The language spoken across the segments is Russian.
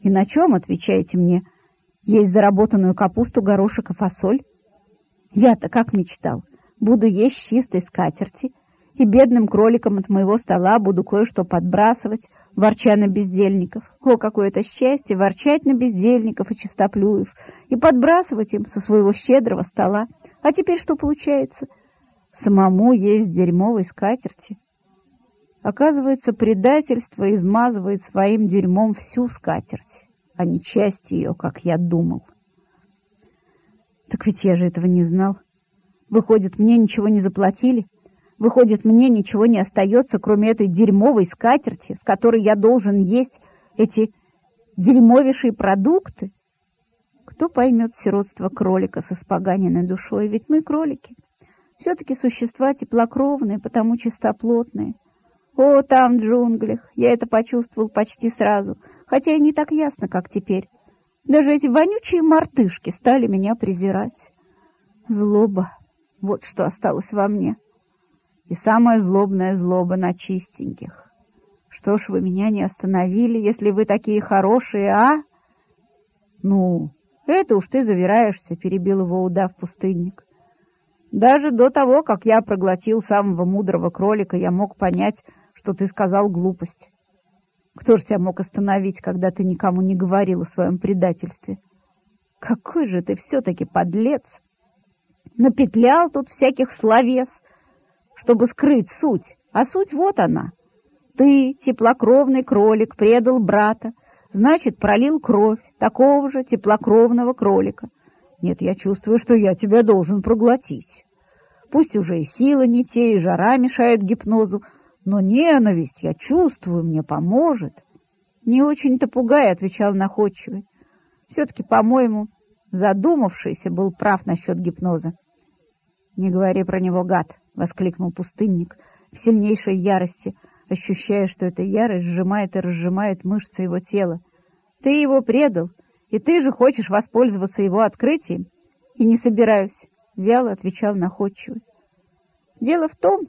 И на чем, отвечаете мне, есть заработанную капусту, горошек и фасоль? Я-то как мечтал, буду есть чистой скатерти, и бедным кроликам от моего стола буду кое-что подбрасывать, ворча на бездельников. О, какое это счастье ворчать на бездельников и чистоплюев, и подбрасывать им со своего щедрого стола. А теперь что получается? Самому есть дерьмовой скатерти. Оказывается, предательство измазывает своим дерьмом всю скатерть, а не часть ее, как я думал. Так ведь я же этого не знал. Выходит, мне ничего не заплатили? Выходит, мне ничего не остается, кроме этой дерьмовой скатерти, с которой я должен есть эти дерьмовейшие продукты? Кто поймет сиротство кролика со споганенной душой? Ведь мы кролики. Все-таки существа теплокровные, потому чистоплотные. О, там, в джунглях, я это почувствовал почти сразу, хотя и не так ясно, как теперь. Даже эти вонючие мартышки стали меня презирать. Злоба, вот что осталось во мне и самая злобная злоба на чистеньких. Что ж вы меня не остановили, если вы такие хорошие, а? Ну, это уж ты завираешься, перебил его удав пустынник. Даже до того, как я проглотил самого мудрого кролика, я мог понять, что ты сказал глупость. Кто же тебя мог остановить, когда ты никому не говорил о своем предательстве? Какой же ты все-таки подлец! Напетлял тут всяких словес, чтобы скрыть суть, а суть вот она. Ты, теплокровный кролик, предал брата, значит, пролил кровь такого же теплокровного кролика. Нет, я чувствую, что я тебя должен проглотить. Пусть уже и силы не те, и жара мешает гипнозу, но ненависть, я чувствую, мне поможет. Не очень-то пугай, — отвечал находчивый. Все-таки, по-моему, задумавшийся был прав насчет гипноза. Не говори про него, гад. — воскликнул пустынник в сильнейшей ярости, ощущая, что эта ярость сжимает и разжимает мышцы его тела. «Ты его предал, и ты же хочешь воспользоваться его открытием?» «И не собираюсь», — вяло отвечал находчивый. «Дело в том,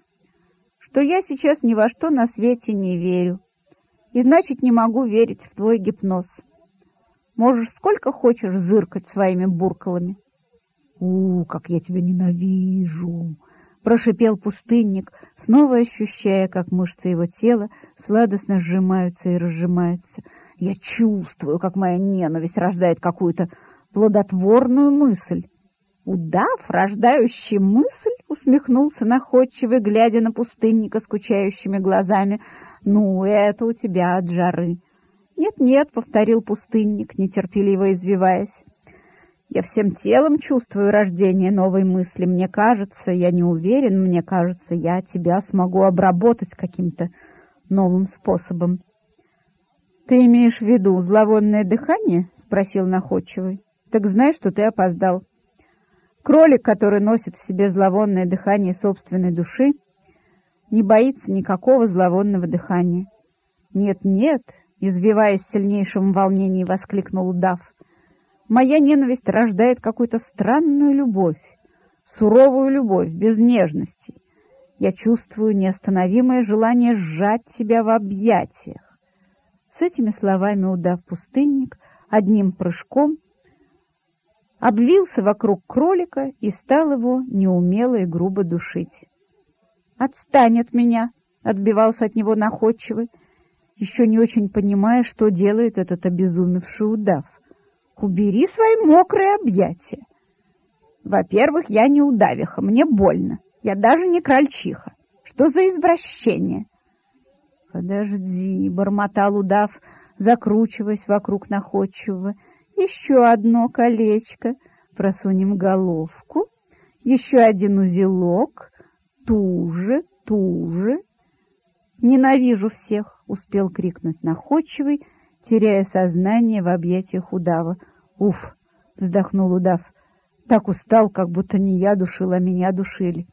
что я сейчас ни во что на свете не верю, и значит не могу верить в твой гипноз. Можешь сколько хочешь зыркать своими буркалами». «У, как я тебя ненавижу!» — прошипел пустынник, снова ощущая, как мышцы его тела сладостно сжимаются и разжимаются. «Я чувствую, как моя ненависть рождает какую-то плодотворную мысль». «Удав, рождающий мысль?» — усмехнулся находчивый, глядя на пустынника скучающими глазами. «Ну, это у тебя от жары». «Нет-нет», — повторил пустынник, нетерпеливо извиваясь. Я всем телом чувствую рождение новой мысли. Мне кажется, я не уверен, мне кажется, я тебя смогу обработать каким-то новым способом. — Ты имеешь в виду зловонное дыхание? — спросил находчивый. — Так знай, что ты опоздал. Кролик, который носит в себе зловонное дыхание собственной души, не боится никакого зловонного дыхания. «Нет, нет!» — извиваясь в сильнейшем волнении, воскликнул удав. Моя ненависть рождает какую-то странную любовь, суровую любовь, без нежности. Я чувствую неостановимое желание сжать себя в объятиях. С этими словами удав пустынник одним прыжком обвился вокруг кролика и стал его неумело и грубо душить. «Отстань от меня!» — отбивался от него находчивый, еще не очень понимая, что делает этот обезумевший удав. Убери свои мокрые объятия. Во-первых, я не удавиха, мне больно. Я даже не крольчиха. Что за извращение? Подожди, бормотал удав, закручиваясь вокруг находчивого. Еще одно колечко. Просунем головку. Еще один узелок. Туже, туже. Ненавижу всех, успел крикнуть находчивый, теряя сознание в объятиях удава. «Уф!» — вздохнул удав. «Так устал, как будто не я душил, а меня душили».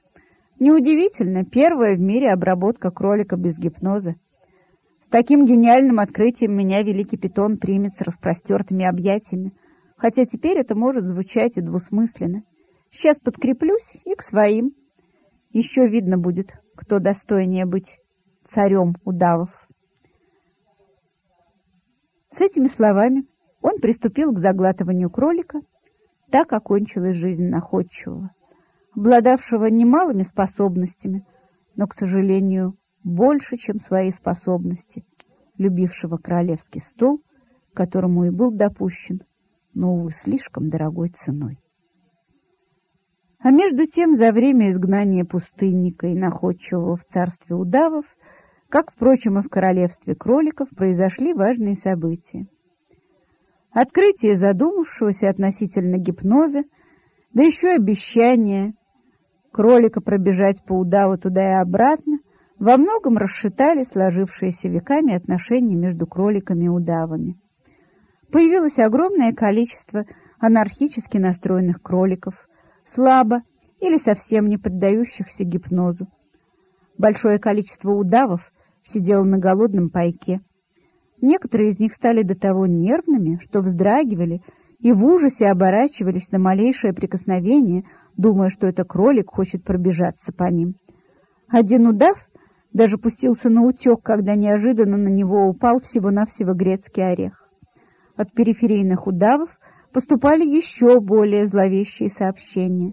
Неудивительно, первая в мире обработка кролика без гипноза. Таким гениальным открытием меня великий питон примет с распростертыми объятиями, хотя теперь это может звучать и двусмысленно. Сейчас подкреплюсь и к своим. Еще видно будет, кто достойнее быть царем удавов. С этими словами он приступил к заглатыванию кролика. Так окончилась жизнь находчивого, обладавшего немалыми способностями, но, к сожалению, больше, чем свои способности, любившего королевский стол, которому и был допущен, но, увы, слишком дорогой ценой. А между тем, за время изгнания пустынника и находчивого в царстве удавов, как, впрочем, и в королевстве кроликов, произошли важные события. Открытие задумавшегося относительно гипноза, да еще обещание кролика пробежать по удаву туда и обратно, во многом расшитали сложившиеся веками отношения между кроликами и удавами. Появилось огромное количество анархически настроенных кроликов, слабо или совсем не поддающихся гипнозу. Большое количество удавов сидело на голодном пайке. Некоторые из них стали до того нервными, что вздрагивали и в ужасе оборачивались на малейшее прикосновение, думая, что это кролик хочет пробежаться по ним. Один удав даже пустился на утек, когда неожиданно на него упал всего-навсего грецкий орех. От периферийных удавов поступали еще более зловещие сообщения.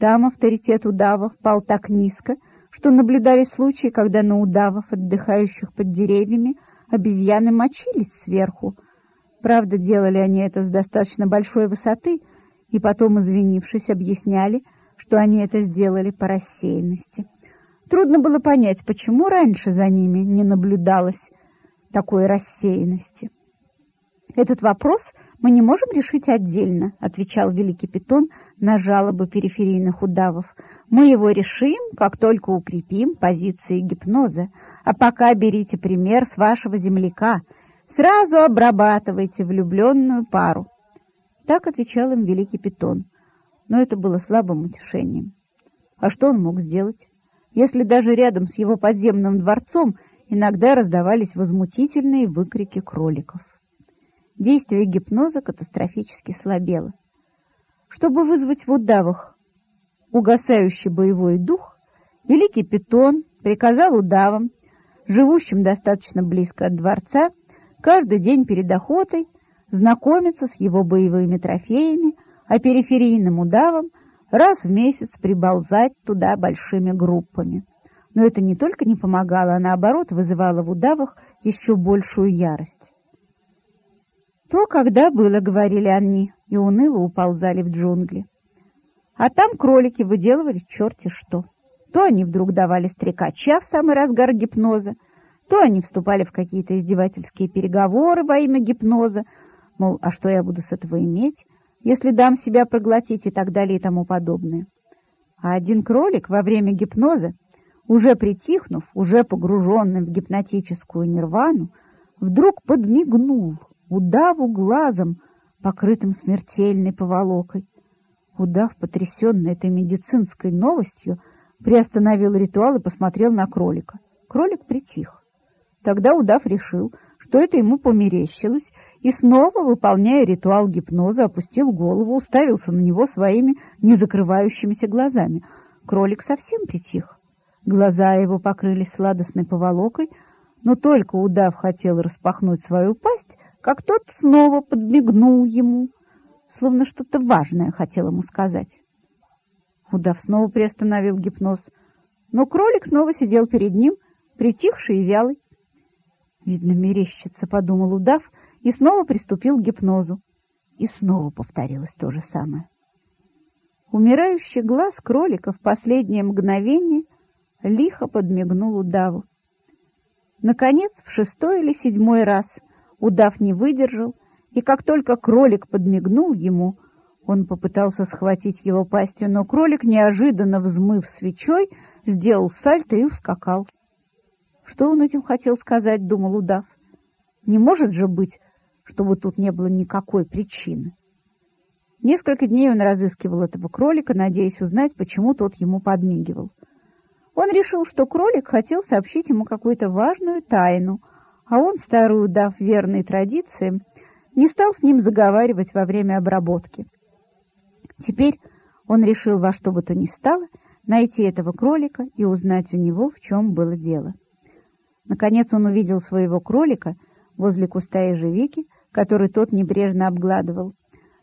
Там авторитет удавов пал так низко, что наблюдались случаи, когда на удавов, отдыхающих под деревьями, обезьяны мочились сверху. Правда, делали они это с достаточно большой высоты, и потом, извинившись, объясняли, что они это сделали по рассеянности. Трудно было понять, почему раньше за ними не наблюдалось такой рассеянности. Этот вопрос мы не можем решить отдельно, отвечал великий питон на жалобы периферийных удавов. Мы его решим, как только укрепим позиции гипноза. А пока берите пример с вашего земляка. Сразу обрабатывайте влюбленную пару. Так отвечал им великий питон. Но это было слабым утешением. А что он мог сделать? Если даже рядом с его подземным дворцом иногда раздавались возмутительные выкрики кроликов. Действие гипноза катастрофически слабело. Чтобы вызвать в удавах угасающий боевой дух, великий питон приказал удавам, живущим достаточно близко от дворца, каждый день перед охотой знакомиться с его боевыми трофеями, а периферийным удавам раз в месяц приболзать туда большими группами. Но это не только не помогало, а наоборот вызывало в удавах еще большую ярость. То, когда было, говорили они, и уныло уползали в джунгли. А там кролики выделывали черти что. То они вдруг давали стрекача в самый разгар гипноза, то они вступали в какие-то издевательские переговоры во имя гипноза, мол, а что я буду с этого иметь, если дам себя проглотить и так далее и тому подобное. А один кролик во время гипноза, уже притихнув, уже погруженный в гипнотическую нирвану, вдруг подмигнул — удаву глазом, покрытым смертельной поволокой. Удав, потрясенный этой медицинской новостью, приостановил ритуал и посмотрел на кролика. Кролик притих. Тогда удав решил, что это ему померещилось, и снова, выполняя ритуал гипноза, опустил голову, уставился на него своими незакрывающимися глазами. Кролик совсем притих. Глаза его покрылись сладостной поволокой, но только удав хотел распахнуть свою пасть, как тот снова подмигнул ему, словно что-то важное хотел ему сказать. Удав снова приостановил гипноз, но кролик снова сидел перед ним, притихший и вялый. Видно, мерещится, подумал удав, и снова приступил к гипнозу. И снова повторилось то же самое. Умирающий глаз кролика в последнее мгновение лихо подмигнул удаву. Наконец, в шестой или седьмой раз — Удав не выдержал, и как только кролик подмигнул ему, он попытался схватить его пастью, но кролик, неожиданно взмыв свечой, сделал сальто и ускакал. Что он этим хотел сказать, думал удав. Не может же быть, чтобы тут не было никакой причины. Несколько дней он разыскивал этого кролика, надеясь узнать, почему тот ему подмигивал. Он решил, что кролик хотел сообщить ему какую-то важную тайну — а он, старую дав верной традициям, не стал с ним заговаривать во время обработки. Теперь он решил во что бы то ни стало найти этого кролика и узнать у него, в чем было дело. Наконец он увидел своего кролика возле куста ежевики который тот небрежно обгладывал.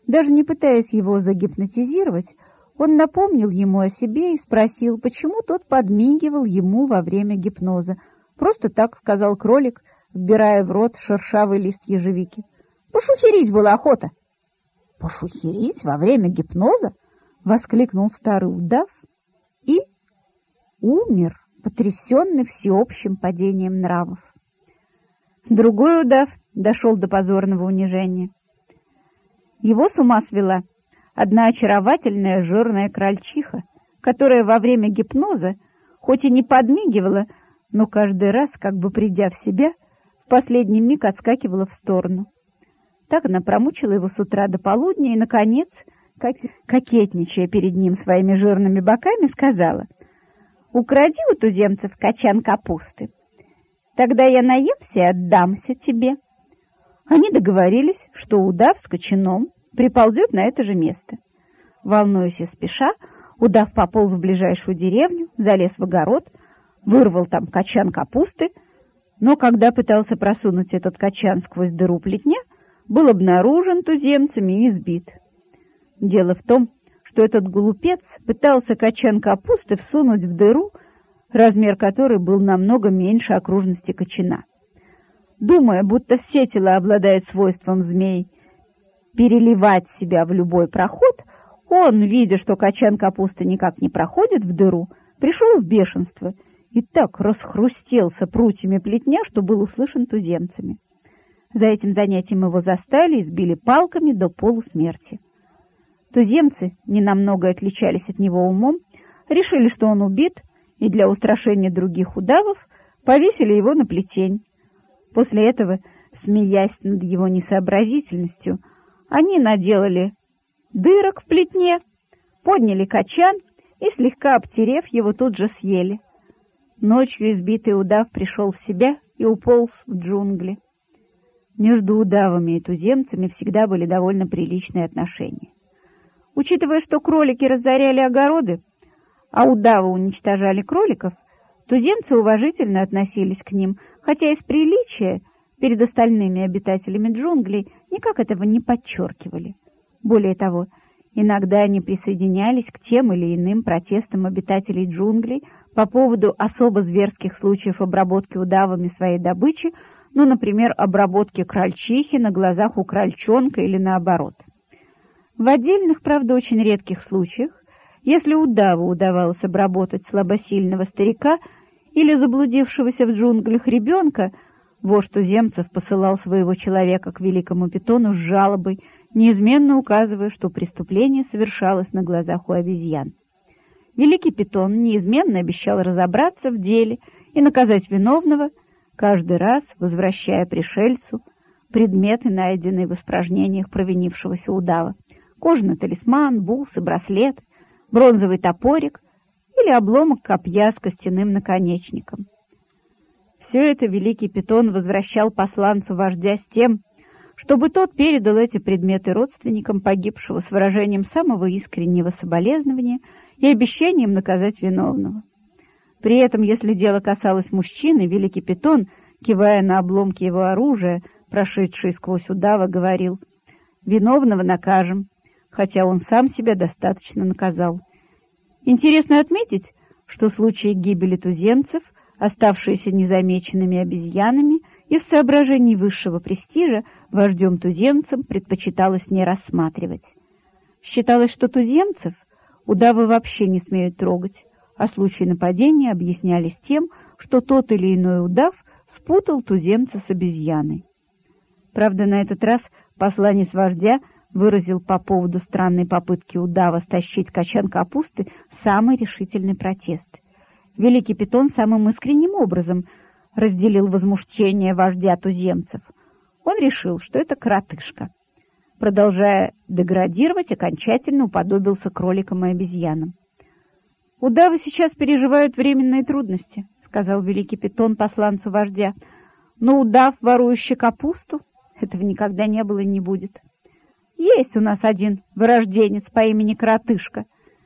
Даже не пытаясь его загипнотизировать, он напомнил ему о себе и спросил, почему тот подмигивал ему во время гипноза. «Просто так», — сказал кролик, вбирая в рот шершавый лист ежевики. «Пошухерить была охота». «Пошухерить во время гипноза?» — воскликнул старый удав и умер, потрясенный всеобщим падением нравов. Другой удав дошел до позорного унижения. Его с ума свела одна очаровательная жирная крольчиха, которая во время гипноза, хоть и не подмигивала, но каждый раз, как бы придя в себя, в последний миг отскакивала в сторону. Так она промучила его с утра до полудня и, наконец, как... кокетничая перед ним своими жирными боками, сказала, «Укради у туземцев качан капусты, тогда я наемся и отдамся тебе». Они договорились, что удав с кочаном приползет на это же место. Волнуясь и спеша, удав пополз в ближайшую деревню, залез в огород, вырвал там качан капусты, но когда пытался просунуть этот качан сквозь дыру плетня, был обнаружен туземцами и избит. Дело в том, что этот глупец пытался качан капусты всунуть в дыру, размер которой был намного меньше окружности кочана думая, будто все тела обладают свойством змей переливать себя в любой проход, он, видя, что качан капусты никак не проходит в дыру, пришел в бешенство и так расхрустелся прутьями плетня, что был услышан туземцами. За этим занятием его застали и сбили палками до полусмерти. Туземцы, ненамного отличались от него умом, решили, что он убит, и для устрашения других удавов повесили его на плетень. После этого, смеясь над его несообразительностью, они наделали дырок в плетне, подняли качан и, слегка обтерев, его тут же съели. Ночью избитый удав пришел в себя и уполз в джунгли. Между удавами и туземцами всегда были довольно приличные отношения. Учитывая, что кролики разоряли огороды, а удавы уничтожали кроликов, туземцы уважительно относились к ним, хотя из приличия перед остальными обитателями джунглей никак этого не подчеркивали. Более того, иногда они присоединялись к тем или иным протестам обитателей джунглей по поводу особо зверских случаев обработки удавами своей добычи, ну, например, обработки крольчихи на глазах у крольчонка или наоборот. В отдельных, правда, очень редких случаях, если удаву удавалось обработать слабосильного старика – или заблудившегося в джунглях ребенка, вождь туземцев посылал своего человека к великому питону с жалобой, неизменно указывая, что преступление совершалось на глазах у обезьян. Великий питон неизменно обещал разобраться в деле и наказать виновного, каждый раз возвращая пришельцу предметы, найденные в испражнениях провинившегося удава. Кожаный талисман, бусы, браслет, бронзовый топорик — или обломок копья с костяным наконечником. Все это великий питон возвращал посланцу вождя с тем, чтобы тот передал эти предметы родственникам погибшего с выражением самого искреннего соболезнования и обещанием наказать виновного. При этом, если дело касалось мужчины, великий питон, кивая на обломки его оружия, прошедший сквозь удава, говорил «Виновного накажем, хотя он сам себя достаточно наказал». Интересно отметить, что случаи гибели туземцев, оставшиеся незамеченными обезьянами, из соображений высшего престижа вождем туземцам предпочиталось не рассматривать. Считалось, что туземцев удавы вообще не смеют трогать, а случаи нападения объяснялись тем, что тот или иной удав спутал туземца с обезьяной. Правда, на этот раз посланец вождя выразил по поводу странной попытки удава стащить качан капусты самый решительный протест. Великий питон самым искренним образом разделил возмущение вождя туземцев. Он решил, что это коротышка. Продолжая деградировать, окончательно уподобился кроликам и обезьянам. «Удавы сейчас переживают временные трудности», — сказал великий питон посланцу вождя. «Но удав, ворующий капусту, этого никогда не было и не будет». Есть у нас один вырожденец по имени Коротышка,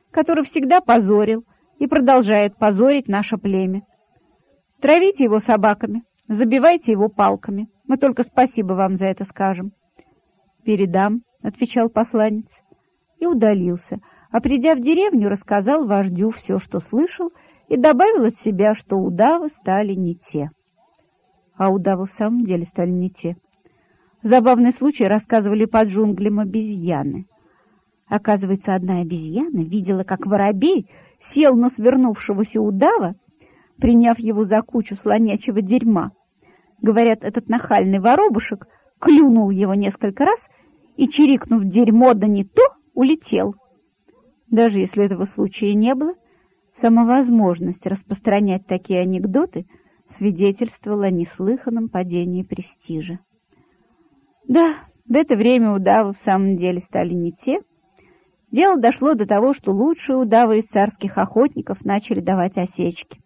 который всегда позорил и продолжает позорить наше племя. Травите его собаками, забивайте его палками. Мы только спасибо вам за это скажем. «Передам», — отвечал посланец, и удалился, а придя в деревню, рассказал вождю все, что слышал, и добавил от себя, что удавы стали не те. А удавы в самом деле стали не те. Забавный случай рассказывали под джунглям обезьяны. Оказывается, одна обезьяна видела, как воробей сел на свернувшегося удава, приняв его за кучу слонячего дерьма. Говорят, этот нахальный воробушек клюнул его несколько раз и, чирикнув дерьмо да не то, улетел. Даже если этого случая не было, сама возможность распространять такие анекдоты свидетельствовала о неслыханном падении престижа. Да, в это время удавы в самом деле стали не те. Дело дошло до того, что лучшие удавы из царских охотников начали давать осечки.